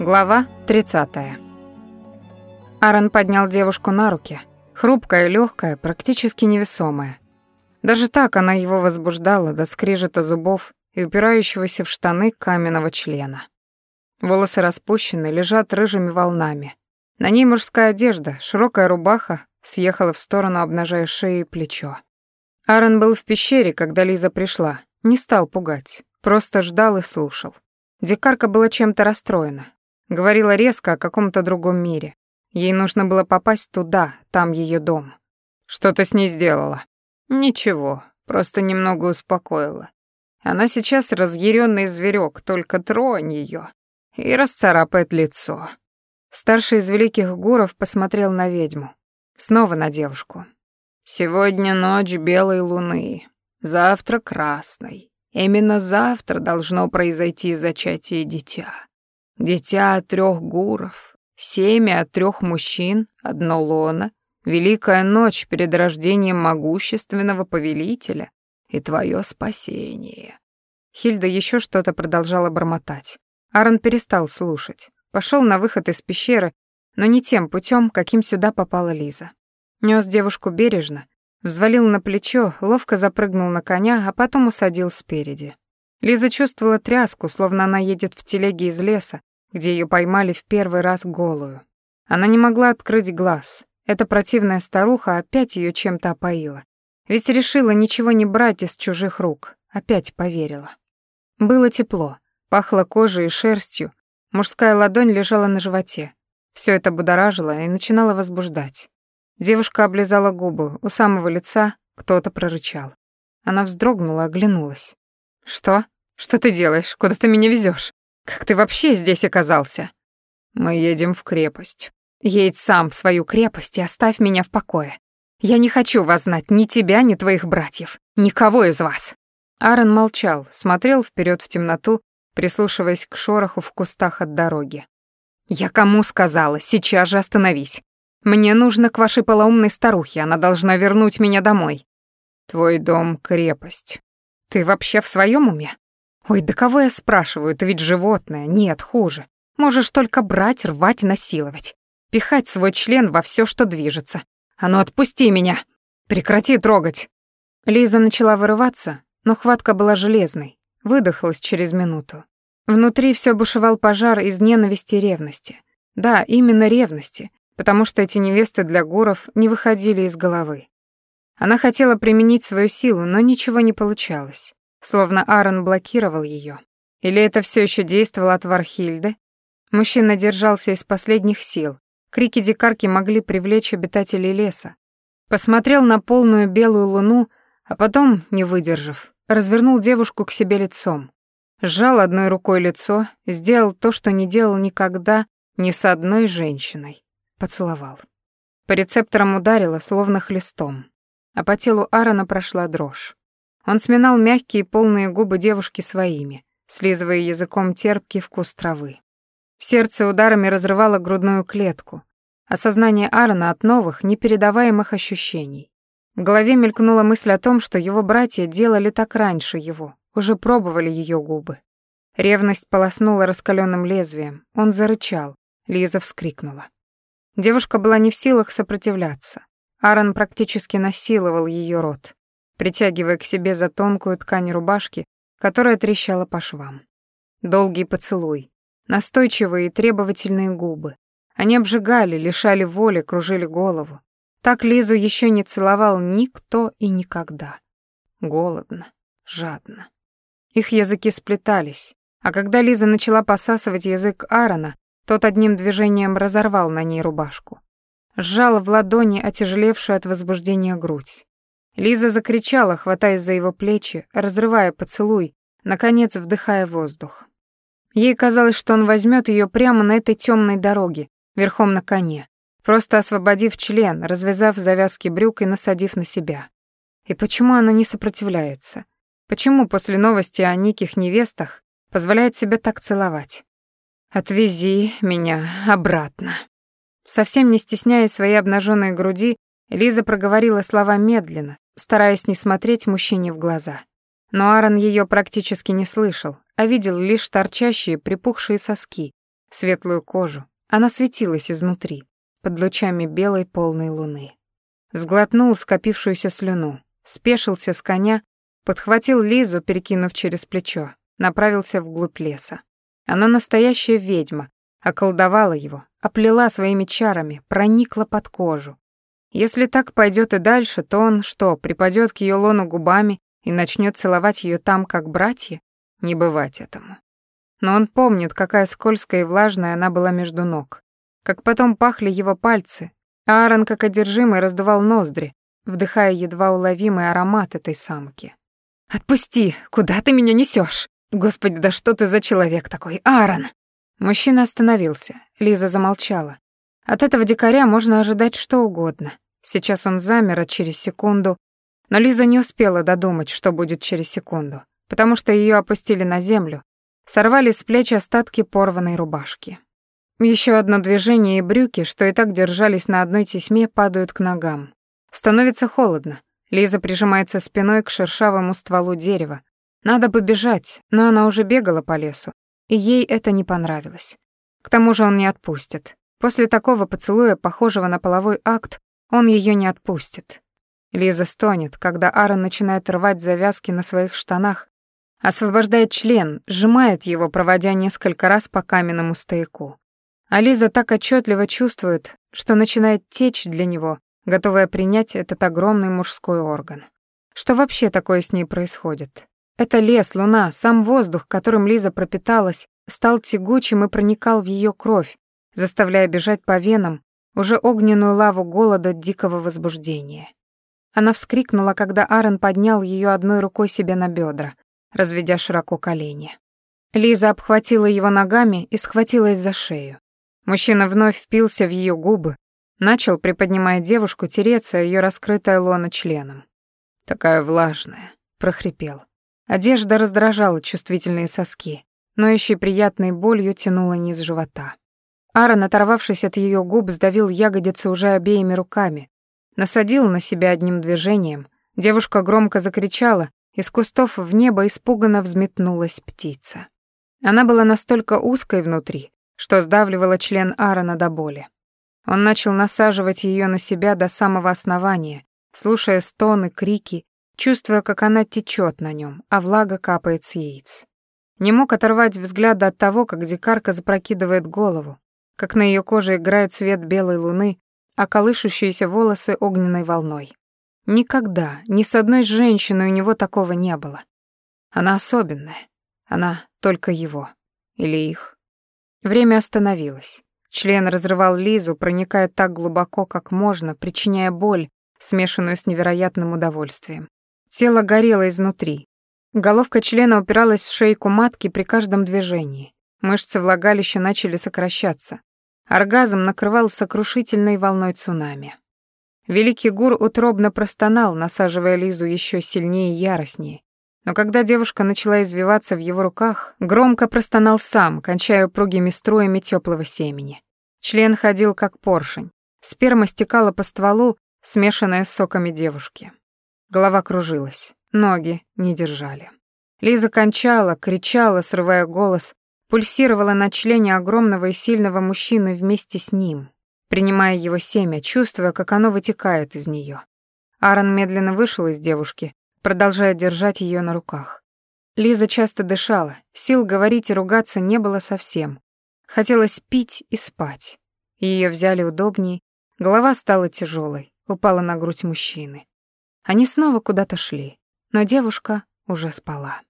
Глава 30. Аарон поднял девушку на руки, хрупкая, легкая, практически невесомая. Даже так она его возбуждала до скрежета зубов и упирающегося в штаны каменного члена. Волосы распущены, лежат рыжими волнами. На ней мужская одежда, широкая рубаха съехала в сторону, обнажая шею и плечо. Аарон был в пещере, когда Лиза пришла, не стал пугать, просто ждал и слушал. Дикарка была чем-то расстроена, Говорила резко о каком-то другом мире. Ей нужно было попасть туда, там ее дом. Что ты с ней сделала? Ничего, просто немного успокоила. Она сейчас разъяренный зверек, только тронь ее и расцарапает лицо. Старший из великих гуров посмотрел на ведьму, снова на девушку. Сегодня ночь белой луны, завтра красной. Именно завтра должно произойти зачатие дитя. Дитя от трех гуров, семя от трех мужчин, одно лоно, великая ночь перед рождением могущественного повелителя и твое спасение. Хильда еще что-то продолжала бормотать. Аарон перестал слушать. Пошел на выход из пещеры, но не тем путем, каким сюда попала Лиза. Нес девушку бережно, взвалил на плечо, ловко запрыгнул на коня, а потом усадил спереди. Лиза чувствовала тряску, словно она едет в телеге из леса, где ее поймали в первый раз голую. Она не могла открыть глаз. Эта противная старуха опять ее чем-то опоила. Ведь решила ничего не брать из чужих рук. Опять поверила. Было тепло, пахло кожей и шерстью. Мужская ладонь лежала на животе. Все это будоражило и начинало возбуждать. Девушка облизала губы, у самого лица кто-то прорычал. Она вздрогнула, оглянулась. «Что? Что ты делаешь? Куда ты меня везешь? Как ты вообще здесь оказался? Мы едем в крепость. Едь сам в свою крепость и оставь меня в покое. Я не хочу вас знать, ни тебя, ни твоих братьев, никого из вас. Аарон молчал, смотрел вперед в темноту, прислушиваясь к шороху в кустах от дороги. «Я кому сказала? Сейчас же остановись. Мне нужно к вашей полоумной старухе, она должна вернуть меня домой». «Твой дом — крепость». «Ты вообще в своем уме? Ой, да кого я спрашиваю, ты ведь животное. Нет, хуже. Можешь только брать, рвать, насиловать. Пихать свой член во все, что движется. А ну отпусти меня! Прекрати трогать!» Лиза начала вырываться, но хватка была железной. Выдохлась через минуту. Внутри все бушевал пожар из ненависти и ревности. Да, именно ревности, потому что эти невесты для гуров не выходили из головы. Она хотела применить свою силу, но ничего не получалось словно Аарон блокировал ее. Или это все еще действовало от Вархильды? Мужчина держался из последних сил. Крики дикарки могли привлечь обитателей леса. Посмотрел на полную белую луну, а потом, не выдержав, развернул девушку к себе лицом. Сжал одной рукой лицо, сделал то, что не делал никогда ни с одной женщиной. Поцеловал. По рецепторам ударило, словно хлестом. А по телу Аарона прошла дрожь. Он сминал мягкие полные губы девушки своими, слизывая языком терпкий вкус травы. Сердце ударами разрывало грудную клетку. Осознание Аарона от новых, непередаваемых ощущений. В голове мелькнула мысль о том, что его братья делали так раньше его, уже пробовали ее губы. Ревность полоснула раскаленным лезвием. Он зарычал. Лиза вскрикнула. Девушка была не в силах сопротивляться. Аарон практически насиловал ее рот притягивая к себе за тонкую ткань рубашки, которая трещала по швам. Долгий поцелуй, настойчивые и требовательные губы. Они обжигали, лишали воли, кружили голову. Так Лизу еще не целовал никто и никогда. Голодно, жадно. Их языки сплетались, а когда Лиза начала посасывать язык Аарона, тот одним движением разорвал на ней рубашку. Сжал в ладони отяжелевшую от возбуждения грудь. Лиза закричала, хватаясь за его плечи, разрывая поцелуй, наконец вдыхая воздух. Ей казалось, что он возьмет ее прямо на этой темной дороге, верхом на коне, просто освободив член, развязав завязки брюк и насадив на себя. И почему она не сопротивляется? Почему после новости о никих невестах позволяет себя так целовать? «Отвези меня обратно». Совсем не стесняя своей обнаженной груди, Лиза проговорила слова медленно, стараясь не смотреть мужчине в глаза. Но Аарон ее практически не слышал, а видел лишь торчащие, припухшие соски, светлую кожу. Она светилась изнутри, под лучами белой полной луны. Сглотнул скопившуюся слюну, спешился с коня, подхватил Лизу, перекинув через плечо, направился вглубь леса. Она настоящая ведьма, околдовала его, оплела своими чарами, проникла под кожу. Если так пойдет и дальше, то он что, припадет к ее лону губами и начнет целовать ее там, как братья? Не бывать этому. Но он помнит, какая скользкая и влажная она была между ног, как потом пахли его пальцы, а Аарон, как одержимый, раздувал ноздри, вдыхая едва уловимый аромат этой самки. «Отпусти! Куда ты меня несешь? Господи, да что ты за человек такой, Аарон?» Мужчина остановился, Лиза замолчала. От этого дикаря можно ожидать что угодно. Сейчас он замер, а через секунду... Но Лиза не успела додумать, что будет через секунду, потому что ее опустили на землю, сорвали с плеч остатки порванной рубашки. Еще одно движение и брюки, что и так держались на одной тесьме, падают к ногам. Становится холодно. Лиза прижимается спиной к шершавому стволу дерева. Надо побежать, но она уже бегала по лесу, и ей это не понравилось. К тому же он не отпустит. После такого поцелуя, похожего на половой акт, он ее не отпустит. Лиза стонет, когда Аарон начинает рвать завязки на своих штанах, освобождает член, сжимает его, проводя несколько раз по каменному стояку. А Лиза так отчетливо чувствует, что начинает течь для него, готовая принять этот огромный мужской орган. Что вообще такое с ней происходит? Это лес, луна, сам воздух, которым Лиза пропиталась, стал тягучим и проникал в ее кровь, заставляя бежать по венам уже огненную лаву голода дикого возбуждения. Она вскрикнула, когда Аарон поднял ее одной рукой себе на бедра, разведя широко колени. Лиза обхватила его ногами и схватилась за шею. Мужчина вновь впился в ее губы, начал, приподнимая девушку, тереться ее раскрытое лоно членом. «Такая влажная», — прохрипел. Одежда раздражала чувствительные соски, ноющей приятной болью тянула низ живота. Аарон, оторвавшись от ее губ, сдавил ягодицы уже обеими руками, насадил на себя одним движением. Девушка громко закричала, из кустов в небо испуганно взметнулась птица. Она была настолько узкой внутри, что сдавливала член Аарона до боли. Он начал насаживать ее на себя до самого основания, слушая стоны, крики, чувствуя, как она течет на нем, а влага капает с яиц. Не мог оторвать взгляда от того, как дикарка запрокидывает голову, как на ее коже играет свет белой луны, а колышущиеся волосы огненной волной. Никогда, ни с одной женщиной у него такого не было. Она особенная. Она только его. Или их. Время остановилось. Член разрывал Лизу, проникая так глубоко, как можно, причиняя боль, смешанную с невероятным удовольствием. Тело горело изнутри. Головка члена упиралась в шейку матки при каждом движении. Мышцы влагалища начали сокращаться. Оргазм накрывал сокрушительной волной цунами. Великий гур утробно простонал, насаживая Лизу еще сильнее и яростнее. Но когда девушка начала извиваться в его руках, громко простонал сам, кончая упругими струями теплого семени. Член ходил как поршень. Сперма стекала по стволу, смешанная с соками девушки. Голова кружилась, ноги не держали. Лиза кончала, кричала, срывая голос, пульсировала на члене огромного и сильного мужчины вместе с ним, принимая его семя, чувствуя, как оно вытекает из нее. Аарон медленно вышел из девушки, продолжая держать ее на руках. Лиза часто дышала, сил говорить и ругаться не было совсем. Хотелось пить и спать. Ее взяли удобней, голова стала тяжелой, упала на грудь мужчины. Они снова куда-то шли, но девушка уже спала.